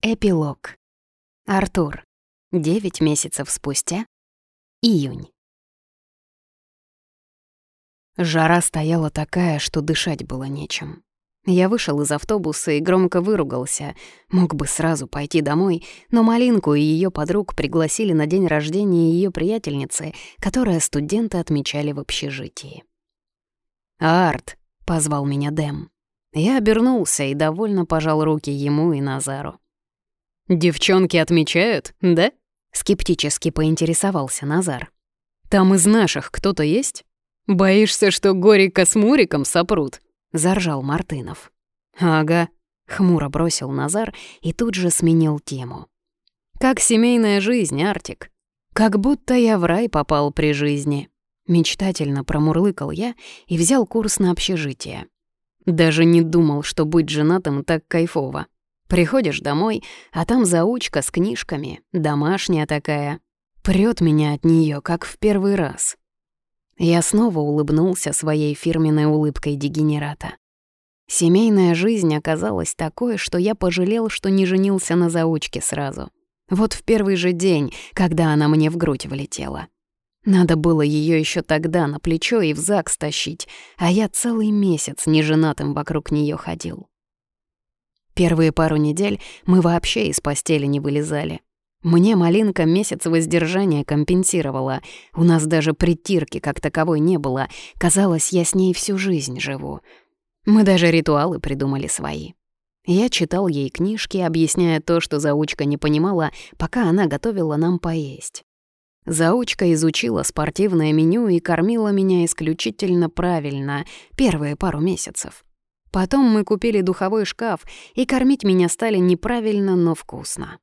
Эпилог. Артур. Девять месяцев спустя. Июнь. Жара стояла такая, что дышать было нечем. Я вышел из автобуса и громко выругался. Мог бы сразу пойти домой, но Малинку и ее подруг пригласили на день рождения ее приятельницы, которая студенты отмечали в общежитии. «Арт», — позвал меня Дэм. Я обернулся и довольно пожал руки ему и Назару. «Девчонки отмечают, да?» — скептически поинтересовался Назар. «Там из наших кто-то есть? Боишься, что Горика с Муриком сопрут?» — заржал Мартынов. «Ага», — хмуро бросил Назар и тут же сменил тему. «Как семейная жизнь, Артик? Как будто я в рай попал при жизни». Мечтательно промурлыкал я и взял курс на общежитие. Даже не думал, что быть женатым так кайфово. Приходишь домой, а там заучка с книжками, домашняя такая. Прёт меня от неё, как в первый раз. Я снова улыбнулся своей фирменной улыбкой дегенерата. Семейная жизнь оказалась такой, что я пожалел, что не женился на заучке сразу. Вот в первый же день, когда она мне в грудь влетела. Надо было ее еще тогда на плечо и в ЗАГС тащить, а я целый месяц неженатым вокруг нее ходил. Первые пару недель мы вообще из постели не вылезали. Мне малинка месяц воздержания компенсировала. У нас даже притирки как таковой не было. Казалось, я с ней всю жизнь живу. Мы даже ритуалы придумали свои. Я читал ей книжки, объясняя то, что заучка не понимала, пока она готовила нам поесть. Заучка изучила спортивное меню и кормила меня исключительно правильно первые пару месяцев. Потом мы купили духовой шкаф, и кормить меня стали неправильно, но вкусно.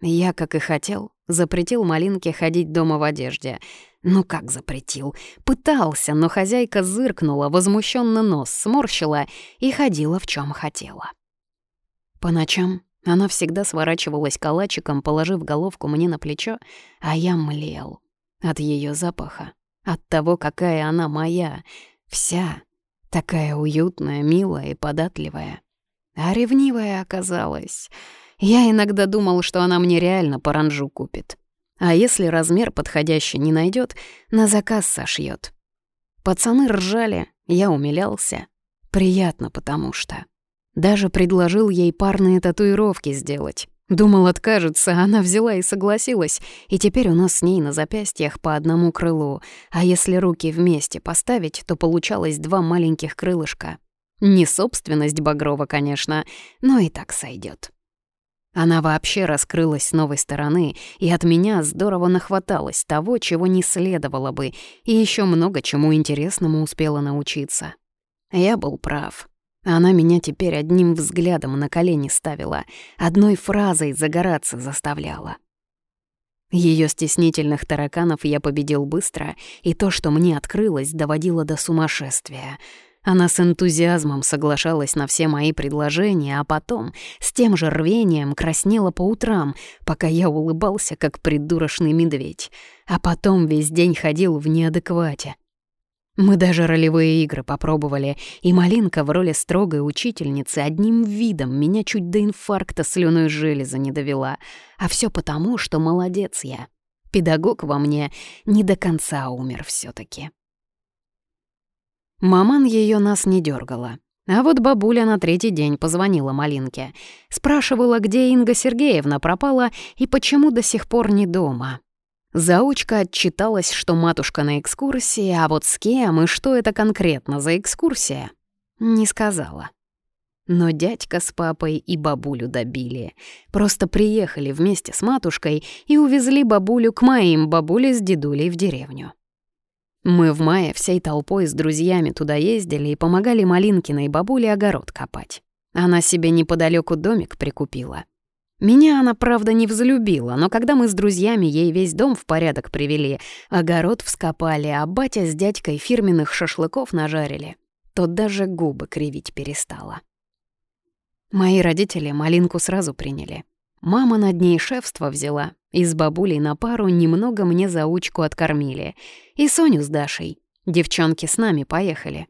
Я, как и хотел, запретил Малинке ходить дома в одежде. Ну как запретил? Пытался, но хозяйка зыркнула, возмущенно нос сморщила и ходила в чем хотела. По ночам она всегда сворачивалась калачиком, положив головку мне на плечо, а я млел от ее запаха, от того, какая она моя, вся, Такая уютная, милая и податливая. А ревнивая оказалась. Я иногда думал, что она мне реально паранжу купит. А если размер подходящий не найдет, на заказ сошьет. Пацаны ржали, я умилялся. Приятно, потому что. Даже предложил ей парные татуировки сделать. Думал, откажется, она взяла и согласилась, и теперь у нас с ней на запястьях по одному крылу, а если руки вместе поставить, то получалось два маленьких крылышка. Не собственность Багрова, конечно, но и так сойдет. Она вообще раскрылась с новой стороны, и от меня здорово нахваталось того, чего не следовало бы, и еще много чему интересному успела научиться. Я был прав. Она меня теперь одним взглядом на колени ставила, одной фразой загораться заставляла. Ее стеснительных тараканов я победил быстро, и то, что мне открылось, доводило до сумасшествия. Она с энтузиазмом соглашалась на все мои предложения, а потом с тем же рвением краснела по утрам, пока я улыбался, как придурочный медведь, а потом весь день ходил в неадеквате, мы даже ролевые игры попробовали, и Малинка в роли строгой учительницы одним видом меня чуть до инфаркта слюной железа не довела. А все потому, что молодец я. Педагог во мне не до конца умер все таки Маман ее нас не дергала. А вот бабуля на третий день позвонила Малинке. Спрашивала, где Инга Сергеевна пропала и почему до сих пор не дома. Заучка отчиталась, что матушка на экскурсии, а вот с кем и что это конкретно за экскурсия, не сказала. Но дядька с папой и бабулю добили. Просто приехали вместе с матушкой и увезли бабулю к моим бабуле с дедулей в деревню. Мы в мае всей толпой с друзьями туда ездили и помогали Малинкиной бабуле огород копать. Она себе неподалеку домик прикупила. Меня она, правда, не взлюбила, но когда мы с друзьями ей весь дом в порядок привели, огород вскопали, а батя с дядькой фирменных шашлыков нажарили, то даже губы кривить перестала. Мои родители малинку сразу приняли. Мама над ней шефство взяла, и с бабулей на пару немного мне заучку откормили. И Соню с Дашей. Девчонки с нами поехали.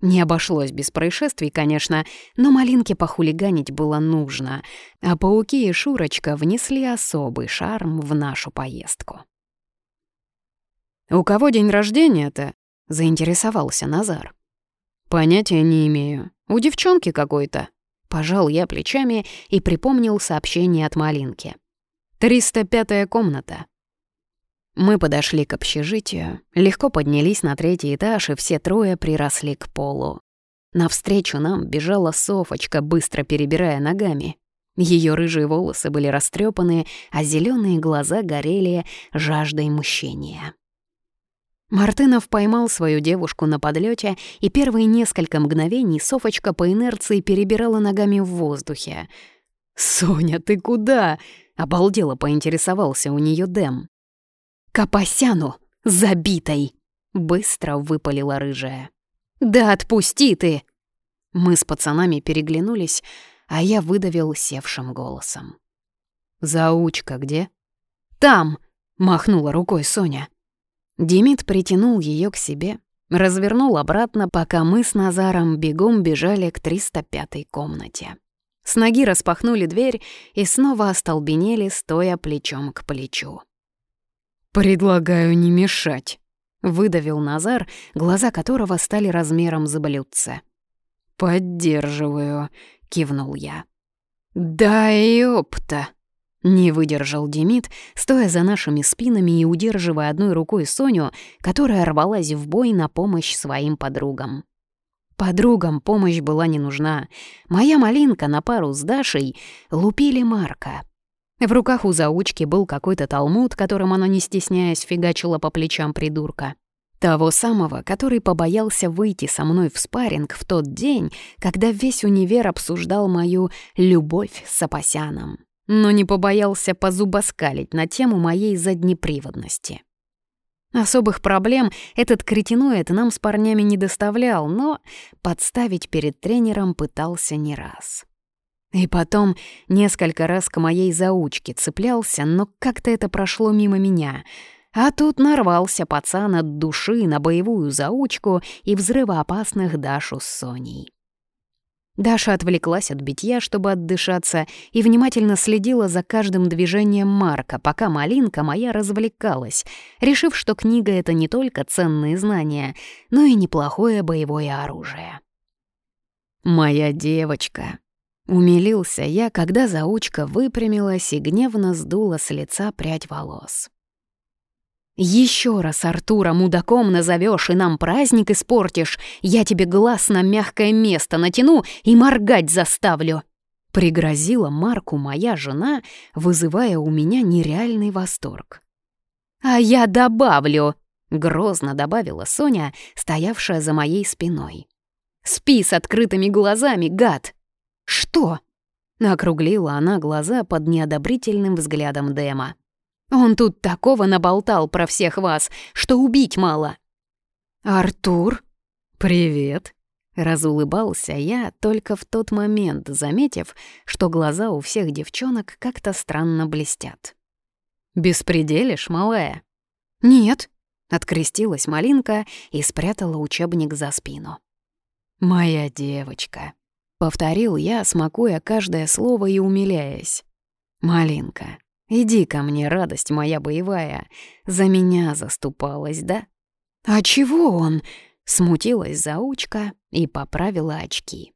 Не обошлось без происшествий, конечно, но малинке похулиганить было нужно, а пауки и Шурочка внесли особый шарм в нашу поездку. «У кого день рождения-то?» — заинтересовался Назар. «Понятия не имею. У девчонки какой-то». Пожал я плечами и припомнил сообщение от Малинки. «Триста пятая комната». Мы подошли к общежитию, легко поднялись на третий этаж, и все трое приросли к полу. Навстречу нам бежала Софочка, быстро перебирая ногами. Ее рыжие волосы были растрепаны, а зеленые глаза горели жаждой мщения. Мартынов поймал свою девушку на подлете, и первые несколько мгновений Софочка по инерции перебирала ногами в воздухе. «Соня, ты куда?» — обалдело поинтересовался у нее Дэм. «Капасяну, забитой!» — быстро выпалила рыжая. «Да отпусти ты!» Мы с пацанами переглянулись, а я выдавил севшим голосом. «Заучка где?» «Там!» — махнула рукой Соня. Демид притянул ее к себе, развернул обратно, пока мы с Назаром бегом бежали к 305-й комнате. С ноги распахнули дверь и снова остолбенели, стоя плечом к плечу. «Предлагаю не мешать», — выдавил Назар, глаза которого стали размером за блюдце. «Поддерживаю», — кивнул я. «Да ёпта!» — не выдержал Демид, стоя за нашими спинами и удерживая одной рукой Соню, которая рвалась в бой на помощь своим подругам. Подругам помощь была не нужна. Моя малинка на пару с Дашей лупили Марка — в руках у заучки был какой-то талмуд, которым она, не стесняясь, фигачила по плечам придурка. Того самого, который побоялся выйти со мной в спарринг в тот день, когда весь универ обсуждал мою «любовь с Апасяном», но не побоялся позубоскалить на тему моей заднеприводности. Особых проблем этот кретиноид нам с парнями не доставлял, но подставить перед тренером пытался не раз. И потом несколько раз к моей заучке цеплялся, но как-то это прошло мимо меня. А тут нарвался пацан от души на боевую заучку и взрывоопасных Дашу с Соней. Даша отвлеклась от битья, чтобы отдышаться, и внимательно следила за каждым движением Марка, пока малинка моя развлекалась, решив, что книга — это не только ценные знания, но и неплохое боевое оружие. «Моя девочка», Умилился я, когда заучка выпрямилась и гневно сдула с лица прядь волос. «Еще раз Артура мудаком назовешь и нам праздник испортишь, я тебе глаз на мягкое место натяну и моргать заставлю!» Пригрозила Марку моя жена, вызывая у меня нереальный восторг. «А я добавлю!» — грозно добавила Соня, стоявшая за моей спиной. «Спи с открытыми глазами, гад!» «Что?» — округлила она глаза под неодобрительным взглядом Дэма. «Он тут такого наболтал про всех вас, что убить мало». «Артур?» «Привет», — разулыбался я, только в тот момент заметив, что глаза у всех девчонок как-то странно блестят. «Беспределишь, малая?» «Нет», — открестилась Малинка и спрятала учебник за спину. «Моя девочка», Повторил я, смакуя каждое слово и умиляясь. «Малинка, иди ко мне, радость моя боевая. За меня заступалась, да?» «А чего он?» — смутилась заучка и поправила очки.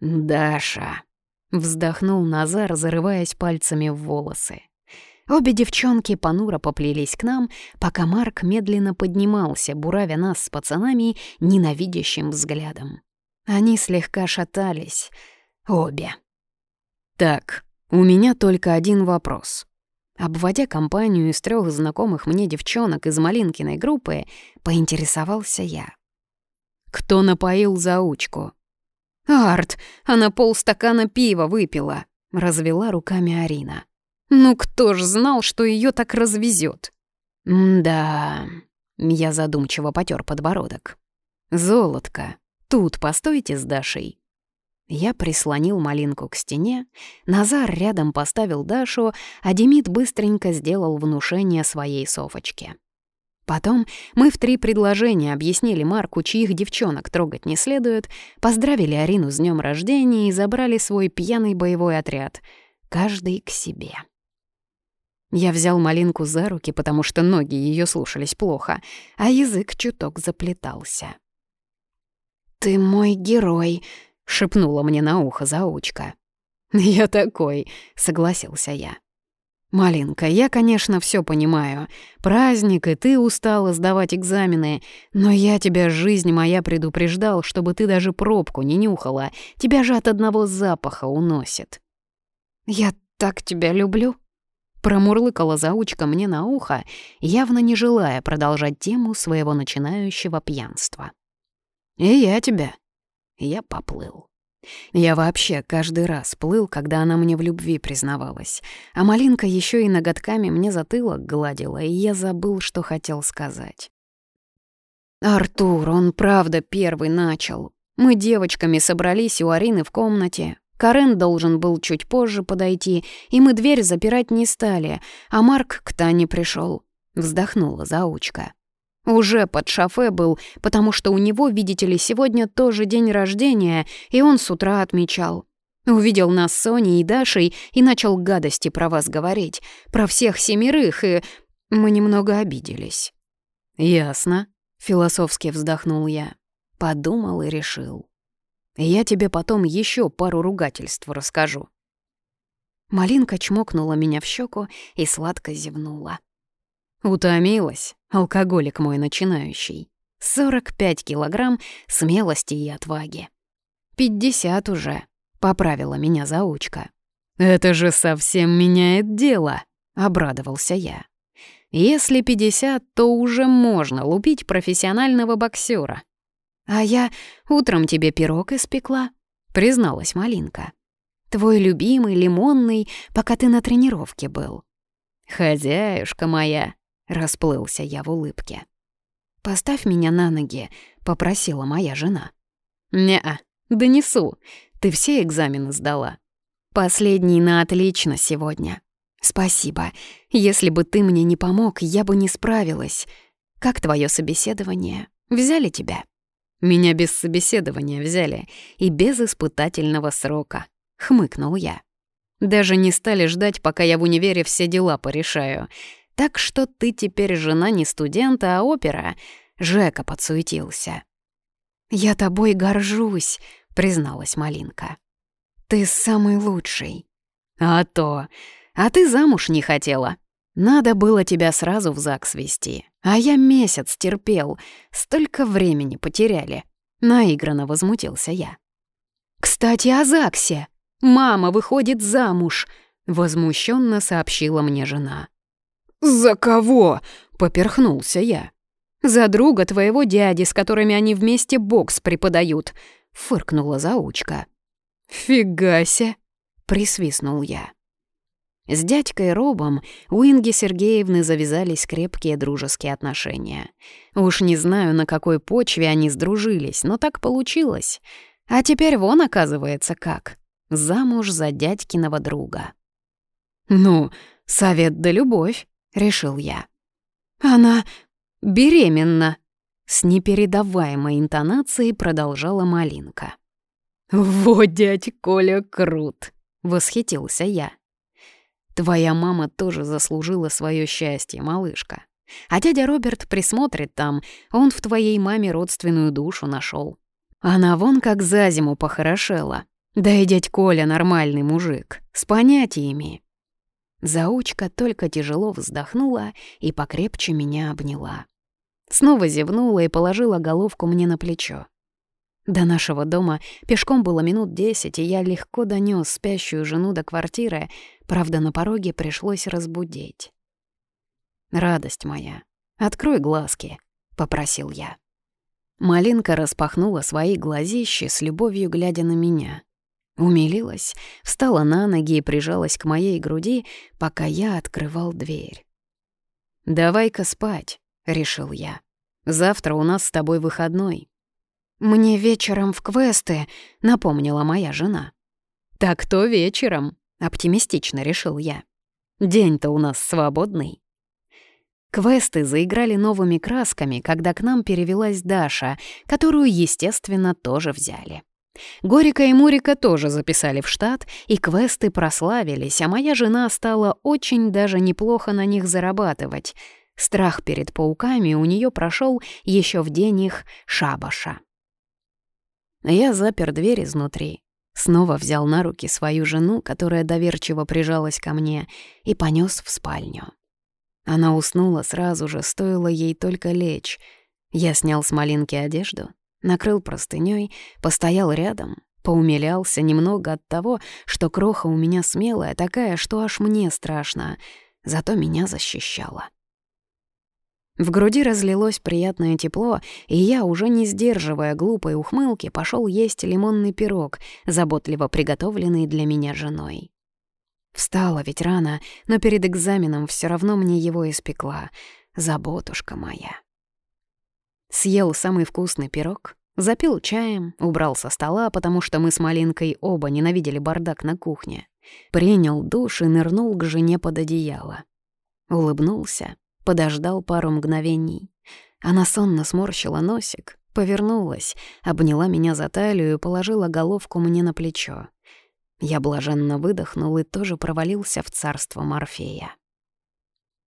«Даша!» — вздохнул Назар, зарываясь пальцами в волосы. Обе девчонки понуро поплелись к нам, пока Марк медленно поднимался, буравя нас с пацанами ненавидящим взглядом. Они слегка шатались. Обе. «Так, у меня только один вопрос». Обводя компанию из трех знакомых мне девчонок из Малинкиной группы, поинтересовался я. «Кто напоил заучку?» «Арт, она полстакана пива выпила», — развела руками Арина. «Ну кто ж знал, что ее так развезет? «Да...» — я задумчиво потер подбородок. «Золотко, Тут постойте с Дашей». Я прислонил малинку к стене, Назар рядом поставил Дашу, а Демид быстренько сделал внушение своей Софочке. Потом мы в три предложения объяснили Марку, чьих девчонок трогать не следует, поздравили Арину с днем рождения и забрали свой пьяный боевой отряд. Каждый к себе. Я взял малинку за руки, потому что ноги ее слушались плохо, а язык чуток заплетался. «Ты мой герой», — шепнула мне на ухо заучка. «Я такой», — согласился я. «Малинка, я, конечно, все понимаю. Праздник, и ты устала сдавать экзамены. Но я тебя, жизнь моя, предупреждал, чтобы ты даже пробку не нюхала. Тебя же от одного запаха уносит». «Я так тебя люблю», — промурлыкала заучка мне на ухо, явно не желая продолжать тему своего начинающего пьянства. «И я тебя». Я поплыл. Я вообще каждый раз плыл, когда она мне в любви признавалась. А Малинка еще и ноготками мне затылок гладила, и я забыл, что хотел сказать. «Артур, он правда первый начал. Мы девочками собрались у Арины в комнате. Карен должен был чуть позже подойти, и мы дверь запирать не стали, а Марк к Тане пришел. Вздохнула заучка. Уже под шофе был, потому что у него, видите ли, сегодня тоже день рождения, и он с утра отмечал. Увидел нас с Соней и Дашей и начал гадости про вас говорить, про всех семерых, и мы немного обиделись. «Ясно», — философски вздохнул я. Подумал и решил. «Я тебе потом еще пару ругательств расскажу». Малинка чмокнула меня в щеку и сладко зевнула. Утомилась, алкоголик мой начинающий. 45 килограмм смелости и отваги. 50 уже, поправила меня заучка. Это же совсем меняет дело, обрадовался я. Если 50, то уже можно лупить профессионального боксера. А я утром тебе пирог испекла, призналась Малинка. Твой любимый, лимонный, пока ты на тренировке был. Хозяюшка моя, Расплылся я в улыбке. «Поставь меня на ноги», — попросила моя жена. «Не-а, донесу. Ты все экзамены сдала?» «Последний на отлично сегодня. Спасибо. Если бы ты мне не помог, я бы не справилась. Как твое собеседование? Взяли тебя?» «Меня без собеседования взяли и без испытательного срока», — хмыкнул я. «Даже не стали ждать, пока я в универе все дела порешаю. Так что ты теперь жена не студента, а опера. Жека подсуетился. «Я тобой горжусь», — призналась Малинка. «Ты самый лучший». «А то! А ты замуж не хотела. Надо было тебя сразу в ЗАГС вести. А я месяц терпел. Столько времени потеряли». Наигранно возмутился я. «Кстати, о ЗАГСе. Мама выходит замуж», — возмущенно сообщила мне жена. «За кого?» — поперхнулся я. «За друга твоего дяди, с которыми они вместе бокс преподают», — фыркнула заучка. «Фигася!» — присвистнул я. С дядькой Робом у Инги Сергеевны завязались крепкие дружеские отношения. Уж не знаю, на какой почве они сдружились, но так получилось. А теперь вон, оказывается, как. Замуж за дядькиного друга. «Ну, совет да любовь», решил я. «Она беременна!» С непередаваемой интонацией продолжала Малинка. «Вот дядь Коля крут!» — восхитился я. «Твоя мама тоже заслужила свое счастье, малышка. А дядя Роберт присмотрит там, он в твоей маме родственную душу нашел. Она вон как за зиму похорошела. Да и дядь Коля нормальный мужик, с понятиями. Заучка только тяжело вздохнула и покрепче меня обняла. Снова зевнула и положила головку мне на плечо. До нашего дома пешком было минут десять, и я легко донёс спящую жену до квартиры, правда, на пороге пришлось разбудить. «Радость моя, открой глазки», — попросил я. Малинка распахнула свои глазищи с любовью, глядя на меня. Умилилась, встала на ноги и прижалась к моей груди, пока я открывал дверь. «Давай-ка спать», — решил я. «Завтра у нас с тобой выходной». «Мне вечером в квесты», — напомнила моя жена. «Так то вечером», — оптимистично решил я. «День-то у нас свободный». Квесты заиграли новыми красками, когда к нам перевелась Даша, которую, естественно, тоже взяли. Горика и Мурика тоже записали в штат, и квесты прославились, а моя жена стала очень даже неплохо на них зарабатывать. Страх перед пауками у нее прошел еще в день их шабаша. Я запер дверь изнутри, снова взял на руки свою жену, которая доверчиво прижалась ко мне, и понес в спальню. Она уснула сразу же, стоило ей только лечь. Я снял с малинки одежду, накрыл простынёй, постоял рядом, поумилялся немного от того, что кроха у меня смелая, такая, что аж мне страшно, зато меня защищала. В груди разлилось приятное тепло, и я, уже не сдерживая глупой ухмылки, пошел есть лимонный пирог, заботливо приготовленный для меня женой. Встала ведь рано, но перед экзаменом все равно мне его испекла. Заботушка моя. Съел самый вкусный пирог, запил чаем, убрал со стола, потому что мы с Малинкой оба ненавидели бардак на кухне. Принял душ и нырнул к жене под одеяло. Улыбнулся, подождал пару мгновений. Она сонно сморщила носик, повернулась, обняла меня за талию и положила головку мне на плечо. Я блаженно выдохнул и тоже провалился в царство Морфея.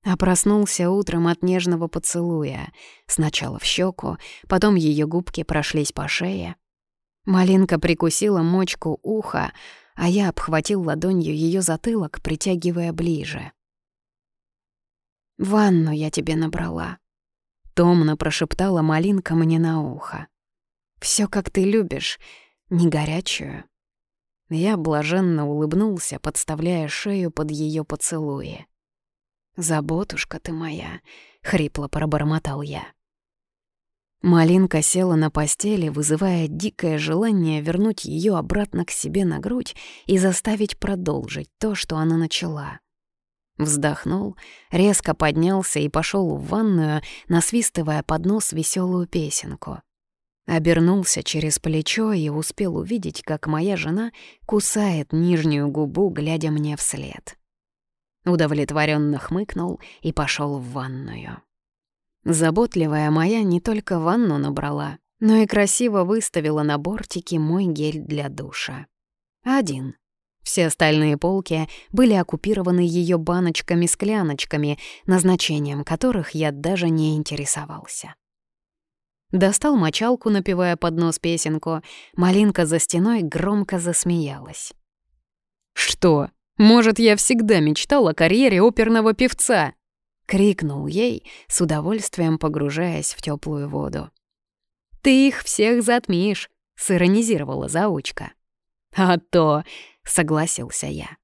А проснулся утром от нежного поцелуя. Сначала в щеку, потом ее губки прошлись по шее. Малинка прикусила мочку уха, а я обхватил ладонью ее затылок, притягивая ближе. «Ванну я тебе набрала», — томно прошептала Малинка мне на ухо. Все как ты любишь, не горячую, я блаженно улыбнулся, подставляя шею под ее поцелуи. «Заботушка ты моя», — хрипло пробормотал я. Малинка села на постели, вызывая дикое желание вернуть ее обратно к себе на грудь и заставить продолжить то, что она начала. Вздохнул, резко поднялся и пошел в ванную, насвистывая под нос веселую песенку. Обернулся через плечо и успел увидеть, как моя жена кусает нижнюю губу, глядя мне вслед. Удовлетворенно хмыкнул и пошел в ванную. Заботливая моя не только ванну набрала, но и красиво выставила на бортике мой гель для душа. Один. Все остальные полки были оккупированы ее баночками-скляночками, назначением которых я даже не интересовался. Достал мочалку, напевая под нос песенку. Малинка за стеной громко засмеялась. «Что? Может, я всегда мечтал о карьере оперного певца?» — крикнул ей, с удовольствием погружаясь в теплую воду. «Ты их всех затмишь», — сиронизировала заучка. «А то», — согласился я.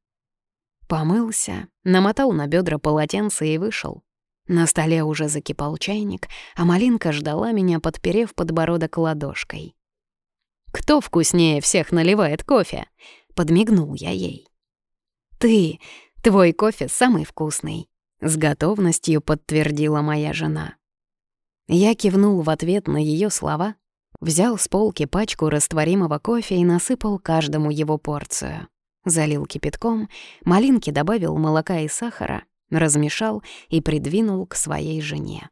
Помылся, намотал на бедра полотенце и вышел. На столе уже закипал чайник, а Малинка ждала меня, подперев подбородок ладошкой. «Кто вкуснее всех наливает кофе?» — подмигнул я ей. «Ты! Твой кофе самый вкусный!» — с готовностью подтвердила моя жена. Я кивнул в ответ на ее слова, взял с полки пачку растворимого кофе и насыпал каждому его порцию. Залил кипятком, малинки добавил молока и сахара — размешал и придвинул к своей жене.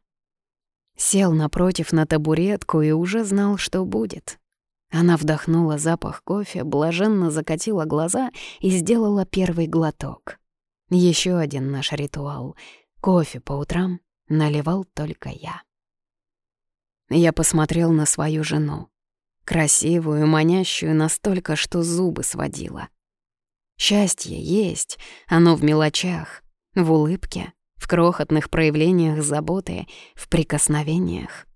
Сел напротив на табуретку и уже знал, что будет. Она вдохнула запах кофе, блаженно закатила глаза и сделала первый глоток. Еще один наш ритуал. Кофе по утрам наливал только я. Я посмотрел на свою жену. Красивую, манящую настолько, что зубы сводила. Счастье есть, оно в мелочах, в улыбке, в крохотных проявлениях заботы, в прикосновениях.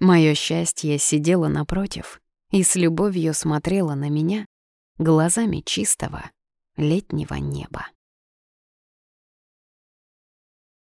Моё счастье сидело напротив и с любовью смотрело на меня глазами чистого летнего неба.